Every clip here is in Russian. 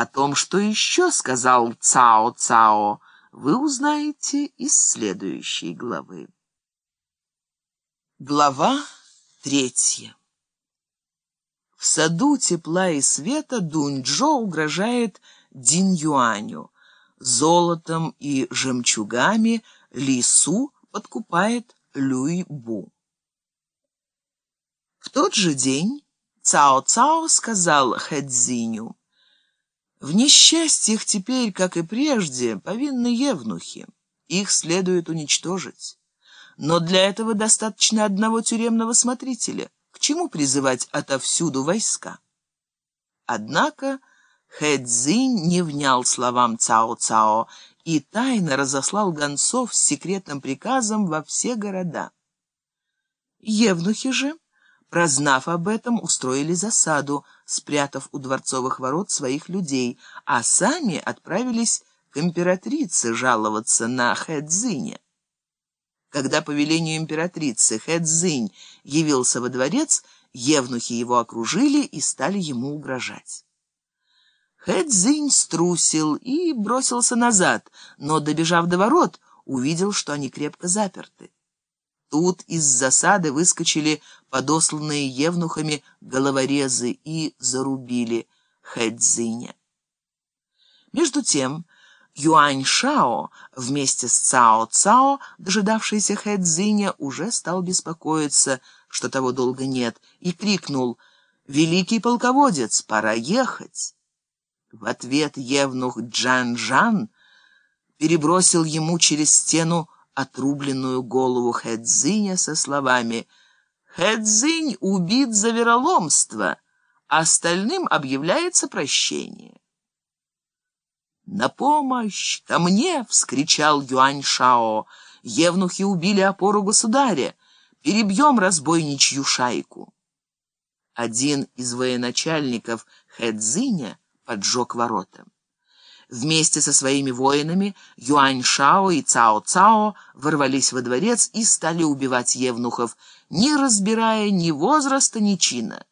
О том, что еще сказал Цао-Цао, вы узнаете из следующей главы. Глава третья. В саду тепла и света Дунь-Джо угрожает Динь-Юаню. Золотом и жемчугами Лису подкупает Люй-Бу. В тот же день Цао-Цао сказал Хэдзиню, «В несчастьях теперь, как и прежде, повинны евнухи. Их следует уничтожить. Но для этого достаточно одного тюремного смотрителя. К чему призывать отовсюду войска?» Однако Хэдзинь не внял словам Цао-Цао и тайно разослал гонцов с секретным приказом во все города. Евнухи же Прознав об этом, устроили засаду, спрятав у дворцовых ворот своих людей, а сами отправились к императрице жаловаться на Хэдзиня. Когда по велению императрицы Хэдзинь явился во дворец, евнухи его окружили и стали ему угрожать. Хэдзинь струсил и бросился назад, но, добежав до ворот, увидел, что они крепко заперты. Тут из засады выскочили подосланные евнухами головорезы и зарубили Хэдзиня. Между тем Юань Шао вместе с Цао Цао, дожидавшийся Хэдзиня, уже стал беспокоиться, что того долго нет, и крикнул «Великий полководец, пора ехать!» В ответ евнух Джан-Жан перебросил ему через стену отрубленную голову Хэдзиня со словами «Хэдзинь убит за вероломство, остальным объявляется прощение». «На помощь! Ко мне!» — вскричал Юань Шао. «Евнухи убили опору государя. Перебьем разбойничью шайку». Один из военачальников Хэдзиня поджег ворота. Вместе со своими воинами Юань Шао и Цао Цао ворвались во дворец и стали убивать евнухов, не разбирая ни возраста, ни чина.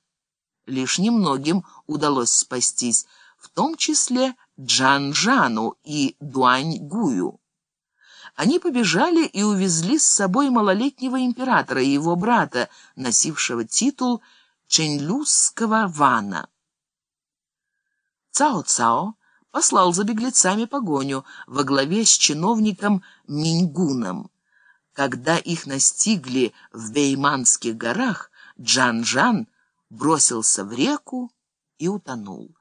Лишь немногим удалось спастись, в том числе Джан Жану и Дуань Гую. Они побежали и увезли с собой малолетнего императора и его брата, носившего титул Чэньлюсского вана. Цао-Цао послал за беглецами погоню во главе с чиновником Миньгуном. Когда их настигли в Бейманских горах, Джан-Жан бросился в реку и утонул.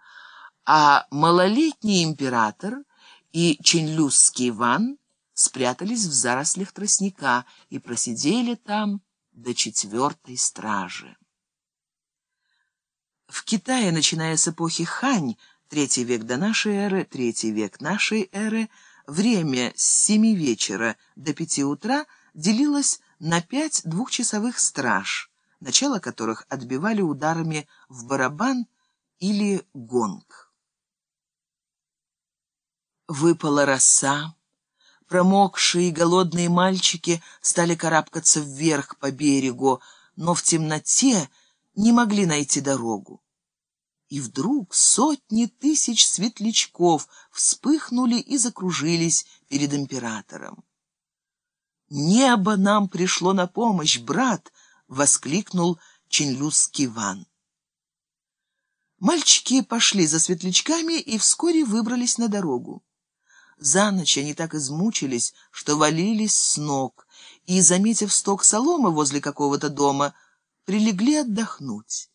А малолетний император и Ченлюсский Ван спрятались в зарослях тростника и просидели там до четвертой стражи. В Китае, начиная с эпохи Хань, Третий век до нашей эры, третий век нашей эры, время с семи вечера до пяти утра делилось на пять двухчасовых страж, начало которых отбивали ударами в барабан или гонг. Выпала роса. Промокшие и голодные мальчики стали карабкаться вверх по берегу, но в темноте не могли найти дорогу. И вдруг сотни тысяч светлячков вспыхнули и закружились перед императором. «Небо нам пришло на помощь, брат!» — воскликнул Чинлюсский Ван. Мальчики пошли за светлячками и вскоре выбрались на дорогу. За ночь они так измучились, что валились с ног, и, заметив сток соломы возле какого-то дома, прилегли отдохнуть.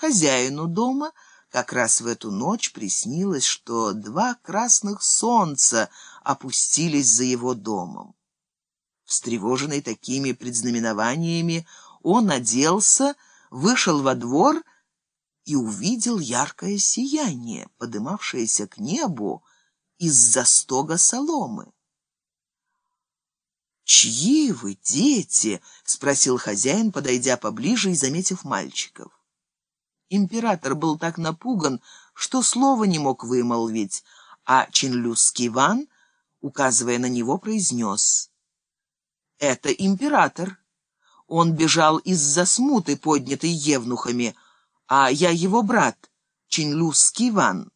Хозяину дома как раз в эту ночь приснилось, что два красных солнца опустились за его домом. Встревоженный такими предзнаменованиями, он оделся, вышел во двор и увидел яркое сияние, подымавшееся к небу из-за стога соломы. «Чьи вы, дети?» — спросил хозяин, подойдя поближе и заметив мальчиков. Император был так напуган, что слова не мог вымолвить, а Чинлюсский Ван, указывая на него, произнес «Это император. Он бежал из-за смуты, поднятой евнухами, а я его брат, Чинлюсский Ван».